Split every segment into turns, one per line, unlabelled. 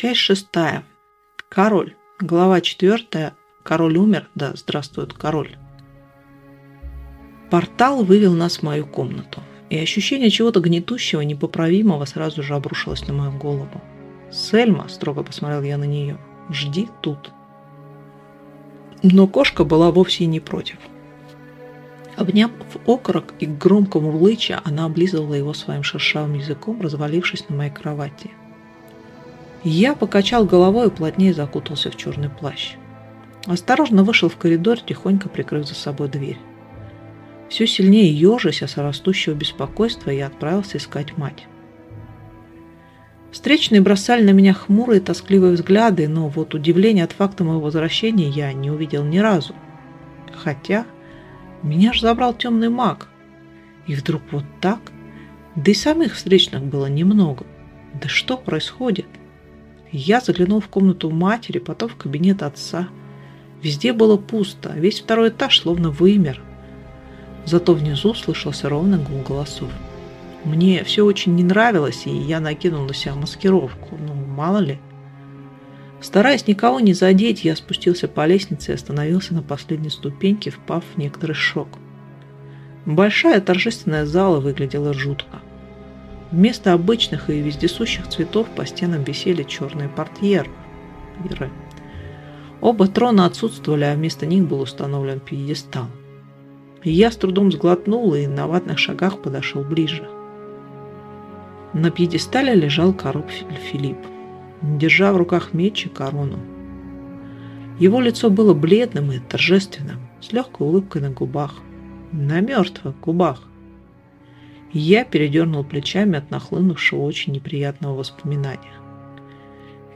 Часть шестая. Король. Глава четвертая. Король умер. Да здравствует король. Портал вывел нас в мою комнату, и ощущение чего-то гнетущего, непоправимого сразу же обрушилось на мою голову. «Сельма», – строго посмотрел я на нее, – «жди тут». Но кошка была вовсе не против. Обняв окорок и громко мурлыча, она облизывала его своим шершавым языком, развалившись на моей кровати. Я покачал головой и плотнее закутался в черный плащ. Осторожно вышел в коридор, тихонько прикрыв за собой дверь. Все сильнее ежась от растущего беспокойства, я отправился искать мать. Встречные бросали на меня хмурые, тоскливые взгляды, но вот удивления от факта моего возвращения я не увидел ни разу. Хотя меня ж забрал темный маг. И вдруг вот так? Да и самих встречных было немного. Да что происходит? Я заглянул в комнату матери, потом в кабинет отца. Везде было пусто, весь второй этаж словно вымер. Зато внизу слышался ровный гул голосов. Мне все очень не нравилось, и я накинул на себя маскировку. Ну, мало ли. Стараясь никого не задеть, я спустился по лестнице и остановился на последней ступеньке, впав в некоторый шок. Большая торжественная зала выглядела жутко. Вместо обычных и вездесущих цветов по стенам висели черные портьеры. Оба трона отсутствовали, а вместо них был установлен пьедестал. Я с трудом сглотнул и на ватных шагах подошел ближе. На пьедестале лежал король Филипп, держа в руках меч и корону. Его лицо было бледным и торжественным, с легкой улыбкой на губах. На мертвых губах. Я передернул плечами от нахлынувшего очень неприятного воспоминания.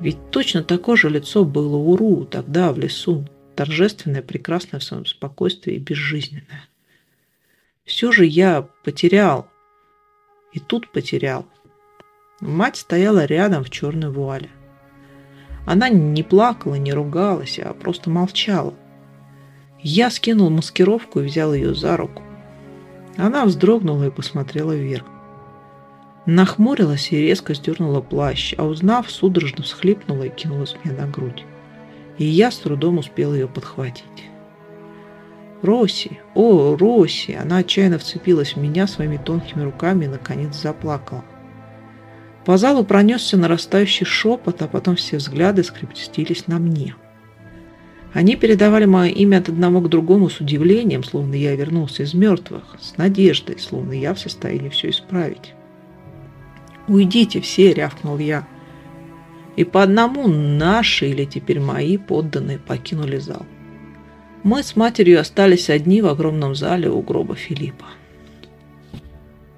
Ведь точно такое же лицо было у Ру тогда в лесу, торжественное, прекрасное в своем спокойствии и безжизненное. Все же я потерял. И тут потерял. Мать стояла рядом в черной вуале. Она не плакала, не ругалась, а просто молчала. Я скинул маскировку и взял ее за руку. Она вздрогнула и посмотрела вверх. Нахмурилась и резко сдернула плащ, а узнав, судорожно всхлипнула и кинулась мне на грудь. И я с трудом успел ее подхватить. «Роси! О, Роси!» Она отчаянно вцепилась в меня своими тонкими руками и, наконец, заплакала. По залу пронесся нарастающий шепот, а потом все взгляды скрепостились на мне. Они передавали мое имя от одного к другому с удивлением, словно я вернулся из мертвых, с надеждой, словно я в состоянии все исправить. «Уйдите все!» – рявкнул я. И по одному наши или теперь мои подданные покинули зал. Мы с матерью остались одни в огромном зале у гроба Филиппа.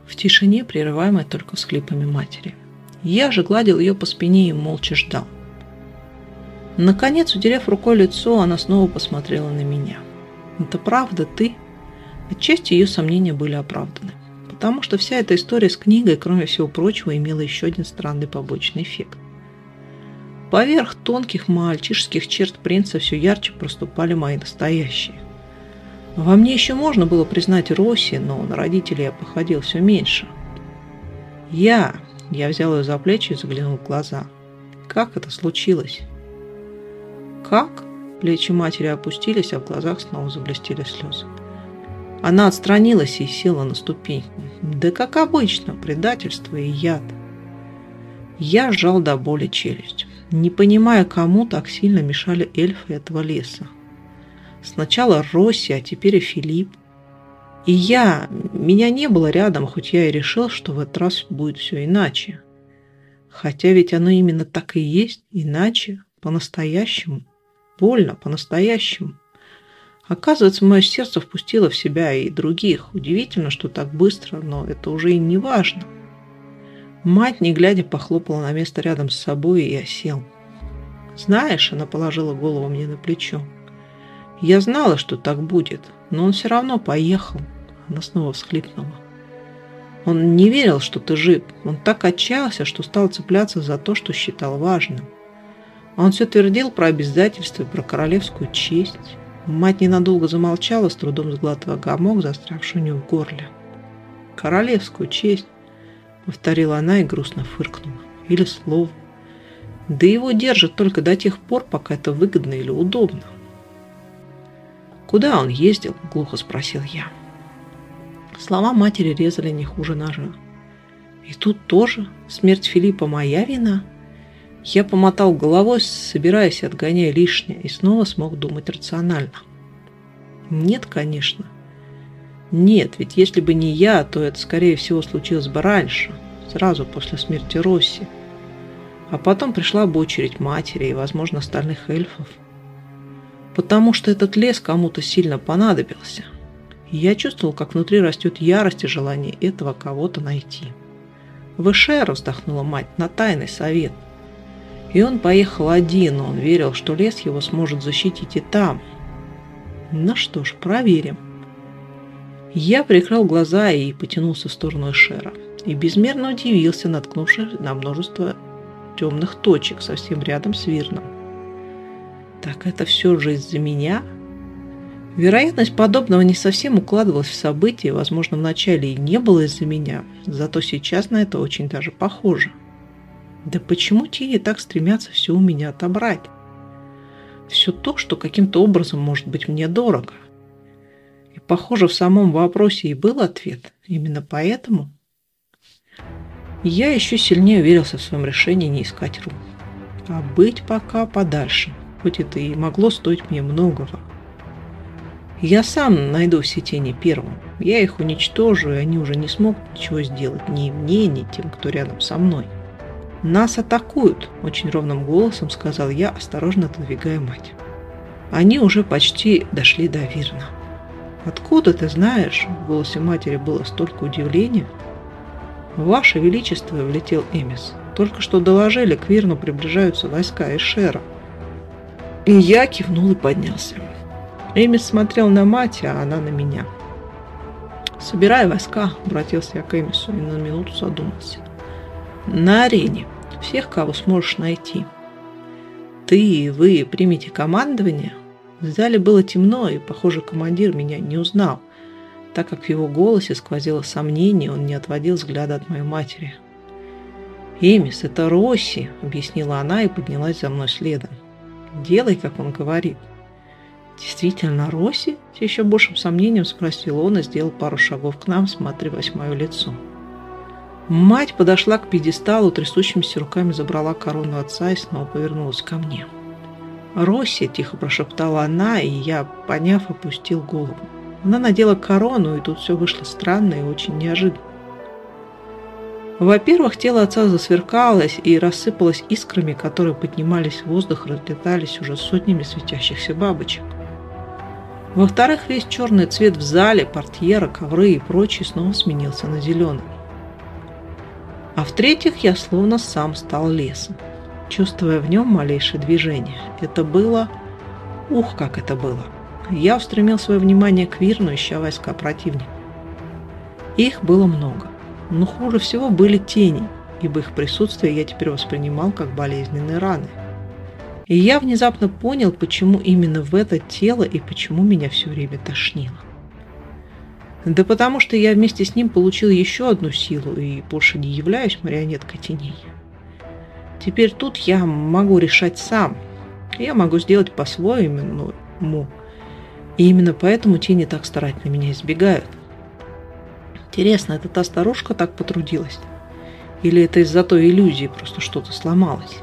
В тишине, прерываемой только всхлипами матери. Я же гладил ее по спине и молча ждал. Наконец, утерев рукой лицо, она снова посмотрела на меня. «Это правда ты?» Отчасти ее сомнения были оправданы. Потому что вся эта история с книгой, кроме всего прочего, имела еще один странный побочный эффект. Поверх тонких мальчишеских черт принца все ярче проступали мои настоящие. Во мне еще можно было признать Росси, но на родителей я походил все меньше. Я, я взял ее за плечи и заглянул в глаза. Как это случилось? Как? Плечи матери опустились, а в глазах снова заблестели слезы. Она отстранилась и села на ступеньку. Да как обычно, предательство и яд. Я сжал до боли челюсть не понимая, кому так сильно мешали эльфы этого леса. Сначала Росси, а теперь и Филипп. И я, меня не было рядом, хоть я и решил, что в этот раз будет все иначе. Хотя ведь оно именно так и есть, иначе, по-настоящему. Больно, по-настоящему. Оказывается, мое сердце впустило в себя и других. Удивительно, что так быстро, но это уже и не важно. Мать, не глядя, похлопала на место рядом с собой, и я сел. «Знаешь», — она положила голову мне на плечо, — «я знала, что так будет, но он все равно поехал». Она снова всхлипнула. «Он не верил, что ты жив. Он так отчаялся, что стал цепляться за то, что считал важным. Он все твердил про обязательства про королевскую честь». Мать ненадолго замолчала, с трудом сглатывая гамок, застрявший у нее в горле. «Королевскую честь. — повторила она и грустно фыркнула. «Или слово. Да его держат только до тех пор, пока это выгодно или удобно. «Куда он ездил?» – глухо спросил я. Слова матери резали не хуже ножа. И тут тоже смерть Филиппа моя вина. Я помотал головой, собираясь, отгоняя лишнее, и снова смог думать рационально. Нет, конечно. Нет, ведь если бы не я, то это, скорее всего, случилось бы раньше, сразу после смерти Росси. А потом пришла бы очередь матери и, возможно, остальных эльфов. Потому что этот лес кому-то сильно понадобился. И я чувствовал, как внутри растет ярость и желание этого кого-то найти. В Эшер вздохнула мать на тайный совет. И он поехал один, он верил, что лес его сможет защитить и там. Ну что ж, проверим. Я прикрыл глаза и потянулся в сторону Эшера. И безмерно удивился, наткнувшись на множество темных точек совсем рядом с Вирном. Так это все же из-за меня? Вероятность подобного не совсем укладывалась в события, возможно, вначале и не было из-за меня, зато сейчас на это очень даже похоже. Да почему тени так стремятся все у меня отобрать? Все то, что каким-то образом может быть мне дорого. И, похоже, в самом вопросе и был ответ. Именно поэтому я еще сильнее уверился в своем решении не искать Ру, а быть пока подальше, хоть это и могло стоить мне многого. Я сам найду все тени первым. Я их уничтожу, и они уже не смогут ничего сделать ни мне, ни тем, кто рядом со мной. «Нас атакуют!» – очень ровным голосом сказал я, осторожно отодвигая мать. Они уже почти дошли до Вирна. «Откуда ты знаешь?» – в голосе матери было столько удивления. «Ваше Величество!» – влетел Эмис. «Только что доложили, к Вирну приближаются войска Эшера». И я кивнул и поднялся. Эмис смотрел на мать, а она на меня. «Собирай войска», – обратился я к Эмису и на минуту задумался. «На арене всех, кого сможешь найти. Ты и вы примите командование. В зале было темно, и, похоже, командир меня не узнал, так как в его голосе сквозило сомнение, он не отводил взгляда от моей матери. «Эмис, это Росси», — объяснила она и поднялась за мной следом. «Делай, как он говорит». «Действительно, Росси?» – с еще большим сомнением спросил он и сделал пару шагов к нам, всматриваясь в мое лицо. Мать подошла к пьедесталу, трясущимися руками забрала корону отца и снова повернулась ко мне. «Росси!» – тихо прошептала она, и я, поняв, опустил голову. Она надела корону, и тут все вышло странно и очень неожиданно. Во-первых, тело отца засверкалось и рассыпалось искрами, которые поднимались в воздух, разлетались уже сотнями светящихся бабочек. Во-вторых, весь черный цвет в зале, портьера, ковры и прочее снова сменился на зеленый. А в-третьих, я словно сам стал лесом, чувствуя в нем малейшее движение. Это было... Ух, как это было! Я устремил свое внимание к Вирну, ища войска противника. Их было много. Но хуже всего были тени, ибо их присутствие я теперь воспринимал как болезненные раны. И я внезапно понял, почему именно в это тело и почему меня все время тошнило. Да потому что я вместе с ним получил еще одну силу и больше не являюсь марионеткой теней. Теперь тут я могу решать сам. Я могу сделать по-своему. И именно поэтому тени так старательно меня избегают. Интересно, это та старушка так потрудилась? Или это из-за той иллюзии просто что-то сломалось?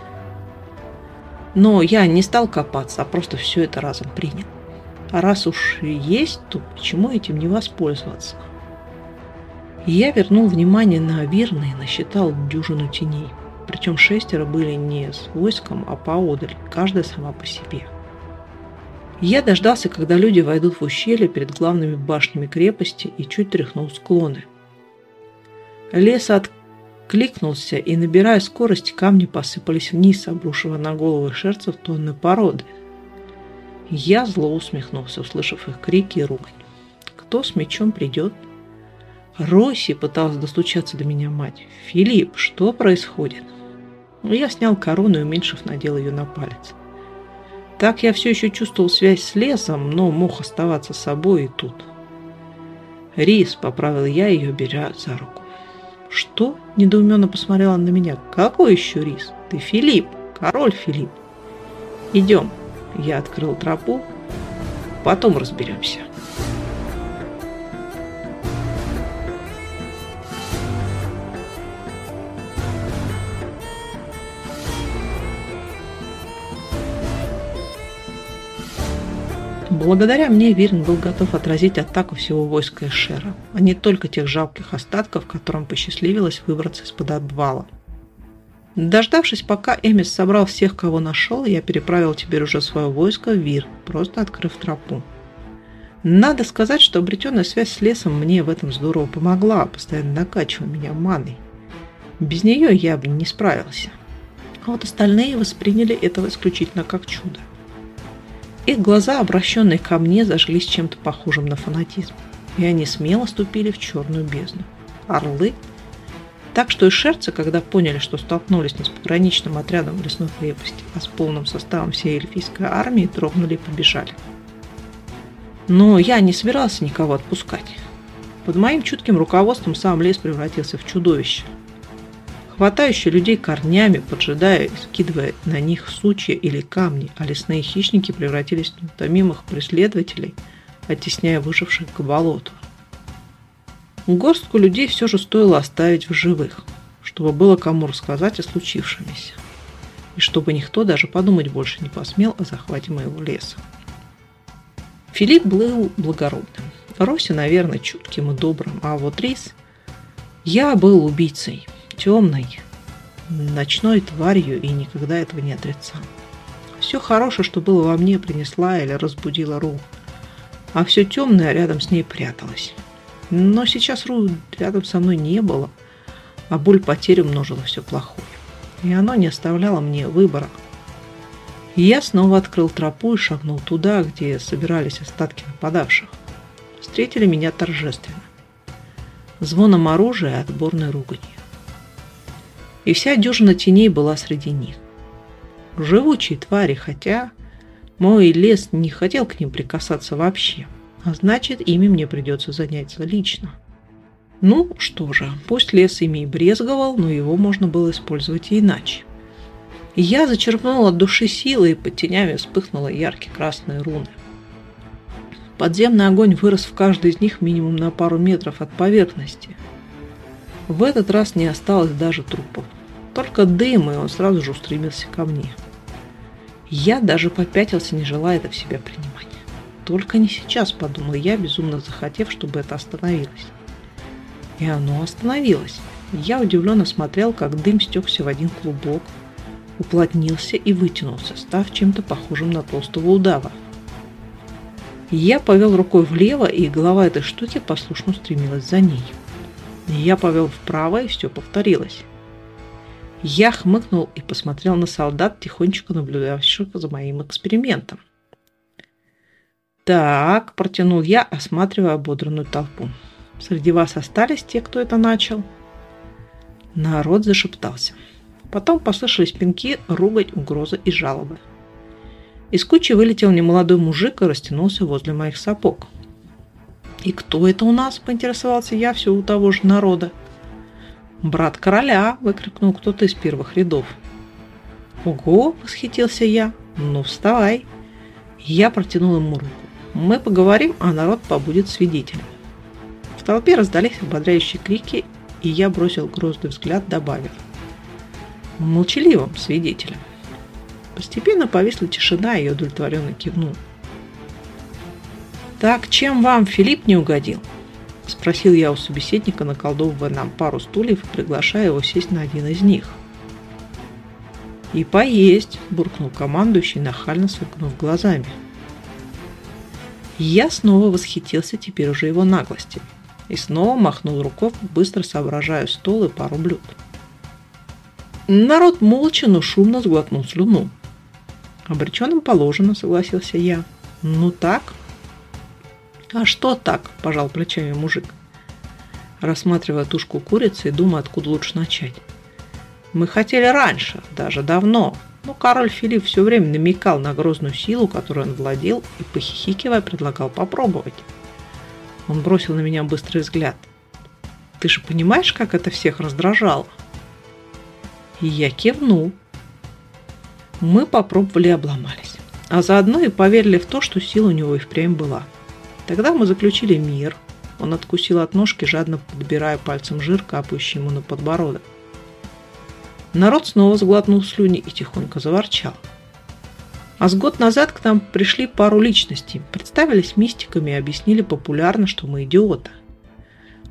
Но я не стал копаться, а просто все это разом принял. А раз уж есть, то почему этим не воспользоваться? Я вернул внимание на Авирна и насчитал дюжину теней. Причем шестеро были не с войском, а поодаль, каждая сама по себе. Я дождался, когда люди войдут в ущелье перед главными башнями крепости и чуть тряхнул склоны. Лес откликнулся, и, набирая скорость, камни посыпались вниз, обрушивая на головы шерцев тонны породы – я зло усмехнулся, услышав их крики и ругань. Кто с мечом придет? Росси пыталась достучаться до меня мать. «Филипп, что происходит?» Я снял корону и, уменьшив, надел ее на палец. Так я все еще чувствовал связь с лесом, но мог оставаться собой и тут. «Рис», — поправил я ее, беря за руку. «Что?» — недоуменно посмотрела на меня. «Какой еще рис? Ты Филипп, Король Филипп. Идем. Я открыл тропу. Потом разберемся. Благодаря мне Вирн был готов отразить атаку всего войска Эшера, а не только тех жалких остатков, которым посчастливилось выбраться из-под обвала. Дождавшись, пока Эмис собрал всех, кого нашел, я переправил теперь уже свое войско в Вир, просто открыв тропу. Надо сказать, что обретенная связь с лесом мне в этом здорово помогла, постоянно накачивая меня маной. Без нее я бы не справился. А вот остальные восприняли этого исключительно как чудо. Их глаза, обращенные ко мне, зажглись чем-то похожим на фанатизм, и они смело ступили в черную бездну. Орлы. Так что и шерцы, когда поняли, что столкнулись не с пограничным отрядом лесной крепости, а с полным составом всей эльфийской армии, дрогнули и побежали. Но я не собирался никого отпускать. Под моим чутким руководством сам лес превратился в чудовище – хватающие людей корнями, поджидая и скидывая на них сучья или камни, а лесные хищники превратились в неутомимых преследователей, оттесняя выживших к болоту. Горстку людей все же стоило оставить в живых, чтобы было кому рассказать о случившемся, и чтобы никто даже подумать больше не посмел о захвате моего леса. Филипп был благородным, Роси, наверное, чутким и добрым, а вот Рис... Я был убийцей – темной, ночной тварью и никогда этого не отрицал. Все хорошее, что было во мне, принесла или разбудила Ру, а все темное рядом с ней пряталось. Но сейчас Ру рядом со мной не было, а боль потери умножила все плохое. И оно не оставляло мне выбора. я снова открыл тропу и шагнул туда, где собирались остатки нападавших. Встретили меня торжественно. Звоном оружия и отборной руганью и вся дюжина теней была среди них. Живучие твари, хотя мой лес не хотел к ним прикасаться вообще, а значит, ими мне придется заняться лично. Ну что же, пусть лес ими и брезговал, но его можно было использовать и иначе. я зачерпнула от души силы, и под тенями вспыхнула яркие красные руны. Подземный огонь вырос в каждой из них минимум на пару метров от поверхности – в этот раз не осталось даже трупов. Только дым, и он сразу же устремился ко мне. Я даже попятился, не желая это в себя принимать. Только не сейчас, подумал я, безумно захотев, чтобы это остановилось. И оно остановилось. Я удивленно смотрел, как дым стекся в один клубок, уплотнился и вытянулся, став чем-то похожим на толстого удава. Я повел рукой влево, и голова этой штуки послушно стремилась за ней. Я повел вправо, и все повторилось. Я хмыкнул и посмотрел на солдат, тихонечко наблюдавших за моим экспериментом. «Так», – протянул я, осматривая ободранную толпу. «Среди вас остались те, кто это начал?» Народ зашептался. Потом послышались пинки, ругать, угрозы и жалобы. Из кучи вылетел немолодой мужик и растянулся возле моих сапог. «И кто это у нас?» – поинтересовался я все у того же народа. «Брат короля!» – выкрикнул кто-то из первых рядов. «Ого!» – восхитился я. «Ну, вставай!» Я протянул ему руку. «Мы поговорим, а народ побудет свидетелем». В толпе раздались ободряющие крики, и я бросил грозный взгляд, добавив. «Молчаливым свидетелем». Постепенно повисла тишина, и я удовлетворенно кивнул. «Так чем вам Филипп не угодил?» – спросил я у собеседника, наколдовывая нам пару стульев и приглашая его сесть на один из них. «И поесть!» – буркнул командующий, нахально сверкнув глазами. Я снова восхитился теперь уже его наглостью и снова махнул рукой, быстро соображая стол и пару блюд. Народ молча, но шумно сглотнул слюну. «Обреченным положено», — согласился я. «Ну так?» «А что так?» – пожал плечами мужик, рассматривая тушку курицы и думая, откуда лучше начать. «Мы хотели раньше, даже давно, но король Филипп все время намекал на грозную силу, которую он владел, и, похихикивая, предлагал попробовать. Он бросил на меня быстрый взгляд. «Ты же понимаешь, как это всех раздражало?» И я кивнул. Мы попробовали и обломались. А заодно и поверили в то, что сила у него и впрямь была. Тогда мы заключили мир. Он откусил от ножки, жадно подбирая пальцем жир, капающий ему на подбородок. Народ снова сглотнул слюни и тихонько заворчал. А с год назад к нам пришли пару личностей, представились мистиками и объяснили популярно, что мы идиоты.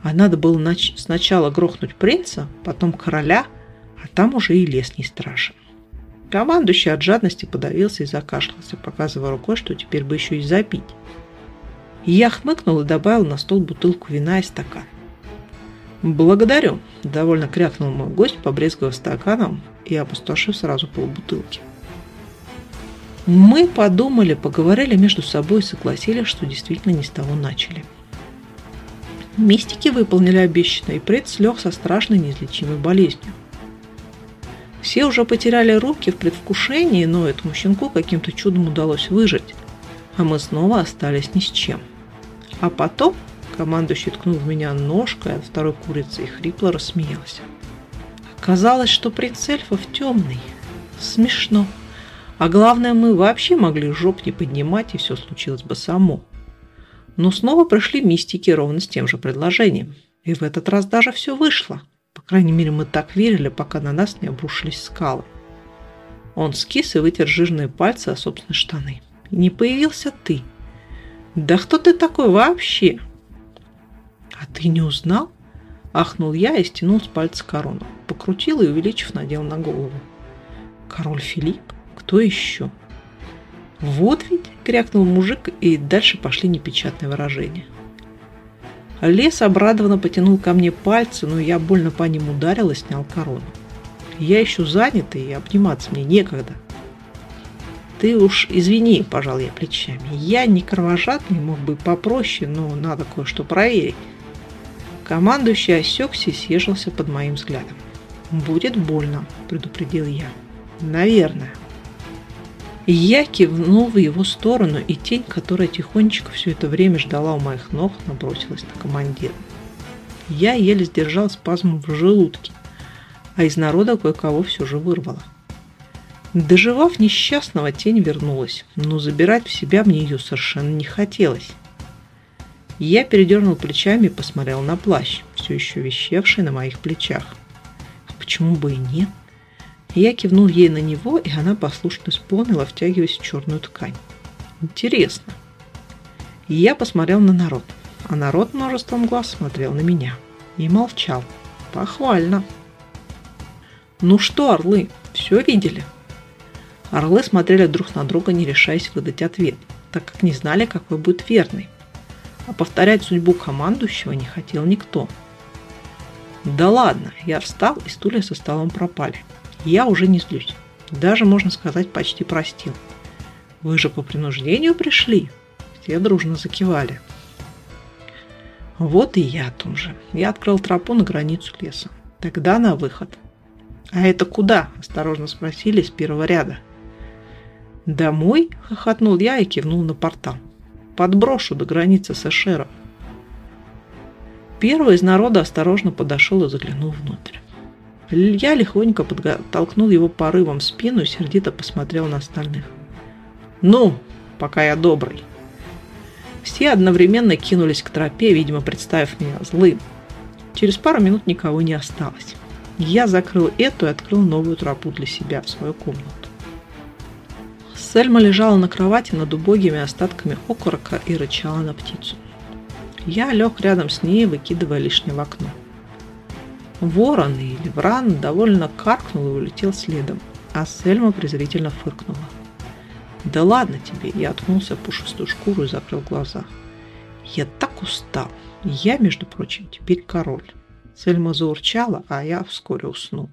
А надо было нач- сначала грохнуть принца, потом короля, а там уже и лес не страшен. Командующий от жадности подавился и закашлялся, показывая рукой, что теперь бы еще и запить. И я хмыкнул и добавил на стол бутылку вина и стакан. «Благодарю», – довольно крякнул мой гость, побрезговав стаканом и опустошив сразу полбутылки. Мы подумали, поговорили между собой и согласились, что действительно не с того начали. Мистики выполнили обещанное, и пред слег со страшной неизлечимой болезнью. Все уже потеряли руки в предвкушении, но этому щенку каким-то чудом удалось выжить, а мы снова остались ни с чем. А потом командующий ткнул в меня ножкой от второй курицы и хрипло рассмеялся. Казалось, что принц эльфов темный. Смешно. А главное, мы вообще могли жоп не поднимать, и все случилось бы само. Но снова пришли мистики ровно с тем же предложением. И в этот раз даже все вышло. По крайней мере, мы так верили, пока на нас не обрушились скалы. Он скис и вытер жирные пальцы о собственные штаны. Не появился ты. Да кто ты такой вообще? А ты не узнал? Ахнул я и стянул с пальца корону. Покрутил и, увеличив, надел на голову. Король Филипп? Кто еще? Вот ведь, крякнул мужик, и дальше пошли непечатные выражения. Лес обрадованно потянул ко мне пальцы, но я больно по ним ударил и снял корону. Я еще занятый, и обниматься мне некогда. Ты уж извини, пожал я плечами. Я не кровожадный, мог бы попроще, но надо кое-что проверить. Командующий осекся и съежился под моим взглядом. «Будет больно», – предупредил я. «Наверное». Я кивнул в его сторону, и тень, которая тихонечко все это время ждала у моих ног, набросилась на командира. Я еле сдержал спазм в желудке, а из народа кое-кого все же вырвало. Доживав несчастного, тень вернулась, но забирать в себя мне ее совершенно не хотелось. Я передернул плечами и посмотрел на плащ, все еще висевший на моих плечах. А почему бы и нет? Я кивнул ей на него, и она послушно исполнила, втягиваясь в черную ткань. Интересно. Я посмотрел на народ, а народ множеством глаз смотрел на меня. И молчал. Похвально. Ну что, орлы, все видели? Орлы смотрели друг на друга, не решаясь выдать ответ, так как не знали, какой будет верный. А повторять судьбу командующего не хотел никто. Да ладно, я встал, и стулья со столом пропали. Я уже не злюсь. Даже, можно сказать, почти простил. Вы же по принуждению пришли? Все дружно закивали. Вот и я о том же. Я открыл тропу на границу леса. Тогда на выход. «А это куда?» – осторожно спросили с первого ряда. «Домой?» – хохотнул я и кивнул на портал. «Подброшу до границы с Эшером». Первый из народа осторожно подошел и заглянул внутрь. Я легонько подтолкнул его порывом в спину и сердито посмотрел на остальных. «Ну, пока я добрый». Все одновременно кинулись к тропе, видимо, представив меня злым. Через пару минут никого не осталось. Я закрыл эту и открыл новую тропу для себя в свою комнату. Сельма лежала на кровати над убогими остатками окорока и рычала на птицу. Я лег рядом с ней, выкидывая лишнее в окно. Ворон или вран довольно каркнул и улетел следом, а Сельма презрительно фыркнула. «Да ладно тебе!» Я откнулся в пушистую шкуру и закрыл глаза. «Я так устал! Я, между прочим, теперь король!» Сельма заурчала, а я вскоре уснул.